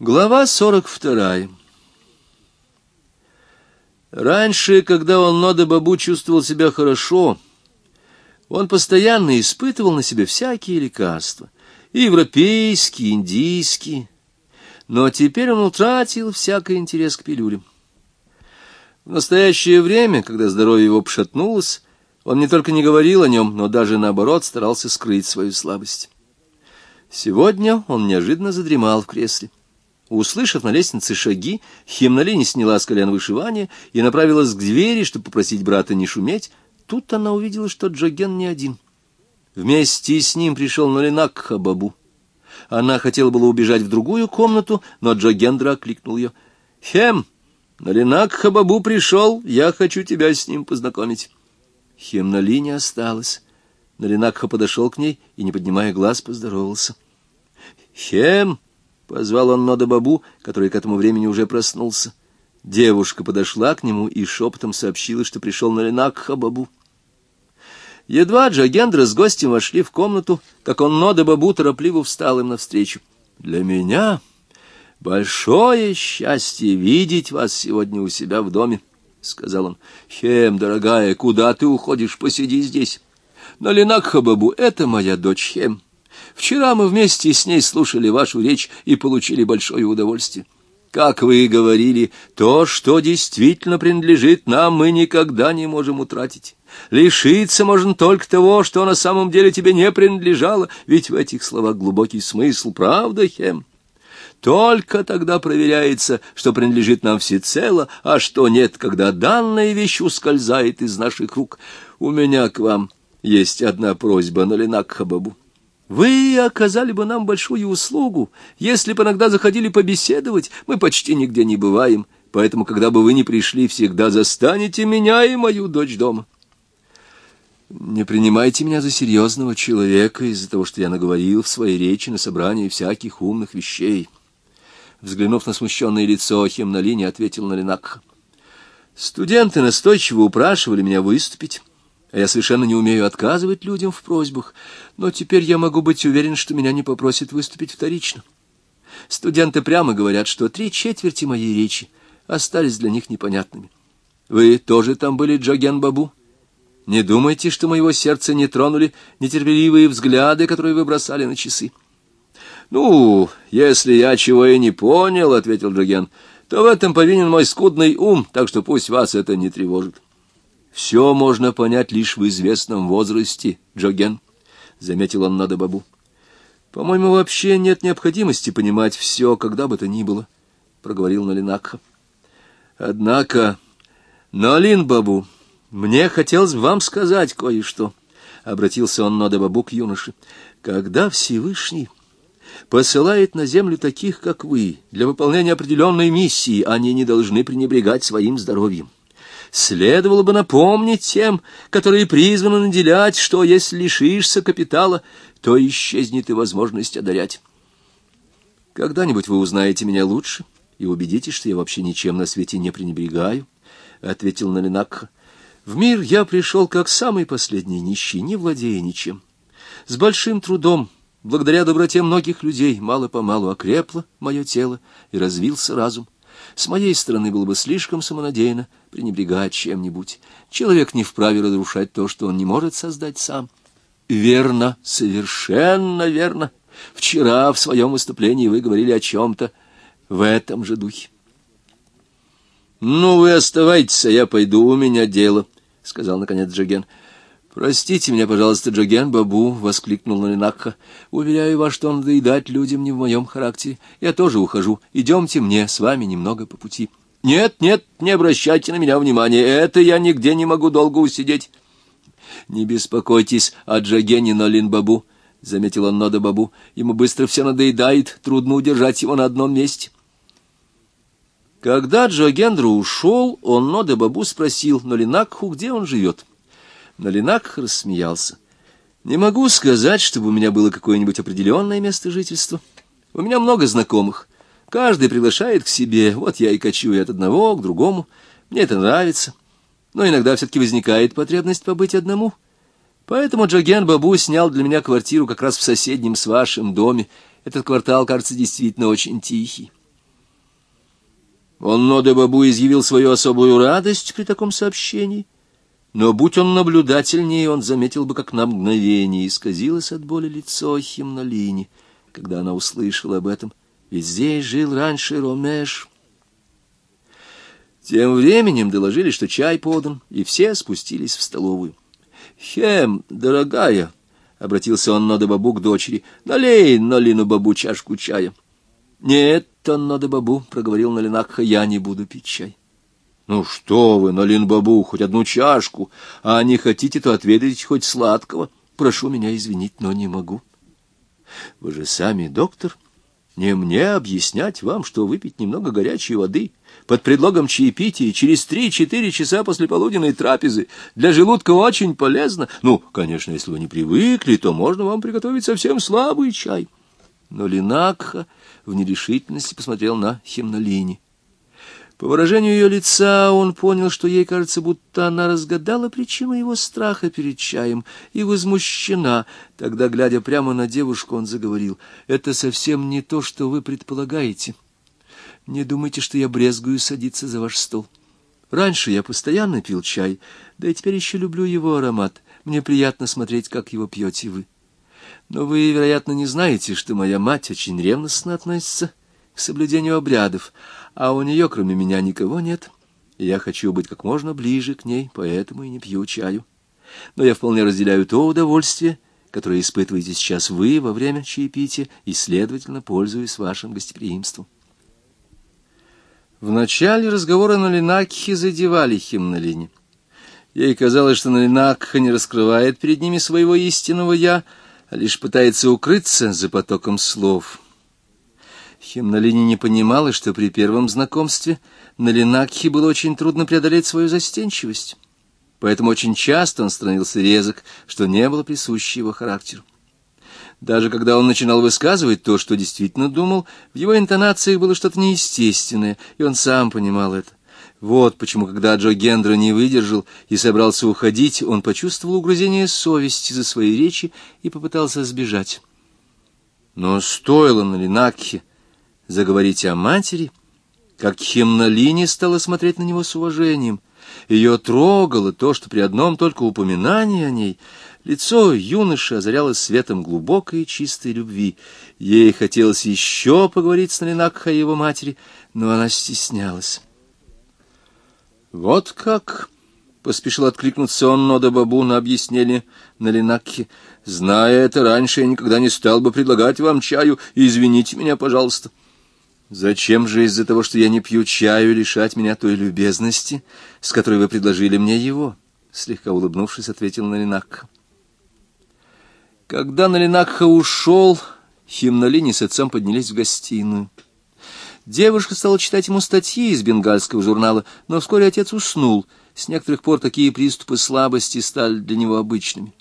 Глава сорок вторая Раньше, когда он Нода Бабу чувствовал себя хорошо, он постоянно испытывал на себе всякие лекарства, и европейские, и индийские, но теперь он утратил всякий интерес к пилюлям. В настоящее время, когда здоровье его пошатнулось, он не только не говорил о нем, но даже наоборот старался скрыть свою слабость. Сегодня он неожиданно задремал в кресле. Услышав на лестнице шаги, Химнали сняла с колен вышивания и направилась к двери, чтобы попросить брата не шуметь. Тут она увидела, что Джоген не один. Вместе с ним пришел Налинак Бабу. Она хотела было убежать в другую комнату, но Джогендра окликнул ее. — Хем, Налинак Хабабу пришел, я хочу тебя с ним познакомить. Хемнали не осталось. Налинакха подошел к ней и, не поднимая глаз, поздоровался. — Хем! — позвал он Нода Бабу, который к этому времени уже проснулся. Девушка подошла к нему и шепотом сообщила, что пришел Налинакха Бабу. Едва Джагендра с гостем вошли в комнату, как он Нода Бабу торопливо встал им навстречу. — Для меня большое счастье видеть вас сегодня у себя в доме, — сказал он. — Хем, дорогая, куда ты уходишь? Посиди здесь. Налинакха Бабу — это моя дочь Хем. Вчера мы вместе с ней слушали вашу речь и получили большое удовольствие. Как вы и говорили, то, что действительно принадлежит нам, мы никогда не можем утратить. Лишиться можно только того, что на самом деле тебе не принадлежало, ведь в этих словах глубокий смысл, правда, Хем? Только тогда проверяется, что принадлежит нам всецело, а что нет, когда данная вещь ускользает из наших рук. У меня к вам есть одна просьба, Налинак Хабабу. Вы оказали бы нам большую услугу, если бы иногда заходили побеседовать, мы почти нигде не бываем, поэтому, когда бы вы не пришли, всегда застанете меня и мою дочь дома. Не принимайте меня за серьезного человека из-за того, что я наговорил в своей речи на собрании всяких умных вещей. Взглянув на смущенное лицо, Хемнолини ответил на Ленакха. Студенты настойчиво упрашивали меня выступить я совершенно не умею отказывать людям в просьбах, но теперь я могу быть уверен, что меня не попросят выступить вторично. Студенты прямо говорят, что три четверти моей речи остались для них непонятными. Вы тоже там были, Джоген Бабу? Не думайте, что моего сердца не тронули нетерпеливые взгляды, которые вы бросали на часы. — Ну, если я чего и не понял, — ответил Джоген, — то в этом повинен мой скудный ум, так что пусть вас это не тревожит. Все можно понять лишь в известном возрасте, Джоген, — заметил он надо бабу. По-моему, вообще нет необходимости понимать все, когда бы то ни было, — проговорил Налинакха. Однако, Налин бабу, мне хотелось вам сказать кое-что, — обратился он надо бабу к юноше. Когда Всевышний посылает на землю таких, как вы, для выполнения определенной миссии, они не должны пренебрегать своим здоровьем следовало бы напомнить тем, которые призваны наделять, что если лишишься капитала, то исчезнет и возможность одарять. Когда-нибудь вы узнаете меня лучше и убедитесь, что я вообще ничем на свете не пренебрегаю, — ответил Налинакха. В мир я пришел как самый последний нищий, не владея ничем. С большим трудом, благодаря доброте многих людей, мало-помалу окрепло мое тело и развился разум. С моей стороны было бы слишком самонадеянно пренебрегать чем-нибудь. Человек не вправе разрушать то, что он не может создать сам. Верно, совершенно верно. Вчера в своем выступлении вы говорили о чем-то в этом же духе. «Ну, вы оставайтесь, а я пойду, у меня дело», — сказал, наконец, Джоген. «Простите меня, пожалуйста, Джоген Бабу», — воскликнул Налинакха. «Уверяю вас, что надоедать людям не в моем характере. Я тоже ухожу. Идемте мне с вами немного по пути». «Нет, нет, не обращайте на меня внимания. Это я нигде не могу долго усидеть». «Не беспокойтесь о Джогене Налин Бабу», — заметил он Нода Бабу. «Ему быстро все надоедает, трудно удержать его на одном месте». Когда Джогендра ушел, он Нода Бабу спросил Нолинакху, где он живет. Налинак рассмеялся. «Не могу сказать, чтобы у меня было какое-нибудь определенное место жительства. У меня много знакомых. Каждый приглашает к себе, вот я и кочую от одного к другому. Мне это нравится. Но иногда все-таки возникает потребность побыть одному. Поэтому Джоген Бабу снял для меня квартиру как раз в соседнем с вашим доме. Этот квартал, кажется, действительно очень тихий. Он Ноде Бабу изъявил свою особую радость при таком сообщении, но, будь он наблюдательнее, он заметил бы, как на мгновение исказилось от боли лицо Химнолини, когда она услышала об этом. Ведь здесь жил раньше Ромеш. Тем временем доложили, что чай подан, и все спустились в столовую. «Хем, дорогая!» — обратился он Нода Бабу к дочери. «Налей Налину Бабу чашку чая». «Нет, Нода Бабу», — проговорил Налинакха, — «я не буду пить чай». «Ну что вы, Налин Бабу, хоть одну чашку, а не хотите, то отведайте хоть сладкого. Прошу меня извинить, но не могу». «Вы же сами доктор. Не мне объяснять вам, что выпить немного горячей воды под предлогом чаепития через три-четыре часа после полуденной трапезы для желудка очень полезно. Ну, конечно, если вы не привыкли, то можно вам приготовить совсем слабый чай». Но Линакха в нерешительности посмотрел на Химнолини. По выражению ее лица он понял, что ей кажется, будто она разгадала причину его страха перед чаем и возмущена. Тогда, глядя прямо на девушку, он заговорил. «Это совсем не то, что вы предполагаете. Не думайте, что я брезгую садиться за ваш стол. Раньше я постоянно пил чай, да и теперь еще люблю его аромат. Мне приятно смотреть, как его пьете вы. Но вы, вероятно, не знаете, что моя мать очень ревностно относится к соблюдению обрядов, а у нее, кроме меня, никого нет, я хочу быть как можно ближе к ней, поэтому и не пью чаю. Но я вполне разделяю то удовольствие, которое испытываете сейчас вы во время чаепития, и, следовательно, пользуюсь вашим гостеприимством. В начале разговора Налинакхи задевали Химнолини. Ей казалось, что Налинакха не раскрывает перед ними своего истинного «я», а лишь пытается укрыться за потоком слов — Химнолини не понимала, что при первом знакомстве на было очень трудно преодолеть свою застенчивость. Поэтому очень часто он становился резок, что не было присуще его характеру. Даже когда он начинал высказывать то, что действительно думал, в его интонациях было что-то неестественное, и он сам понимал это. Вот почему, когда Джо Гендра не выдержал и собрался уходить, он почувствовал угрызение совести за свои речи и попытался сбежать. Но стоило на Ленакхе заговорить о матери, как Химнолини стала смотреть на него с уважением. Ее трогало то, что при одном только упоминании о ней лицо юноши озарялось светом глубокой и чистой любви. Ей хотелось еще поговорить с Налинакхой о его матери, но она стеснялась. «Вот как!» — поспешил откликнуться он Нода Бабу на объяснение Налинакхи. «Зная это раньше, я никогда не стал бы предлагать вам чаю. Извините меня, пожалуйста». Зачем же из-за того, что я не пью чаю, лишать меня той любезности, с которой вы предложили мне его? Слегка улыбнувшись, ответил Налинакха. Когда Налинакха ушел, Химнолини с отцом поднялись в гостиную. Девушка стала читать ему статьи из бенгальского журнала, но вскоре отец уснул. С некоторых пор такие приступы слабости стали для него обычными.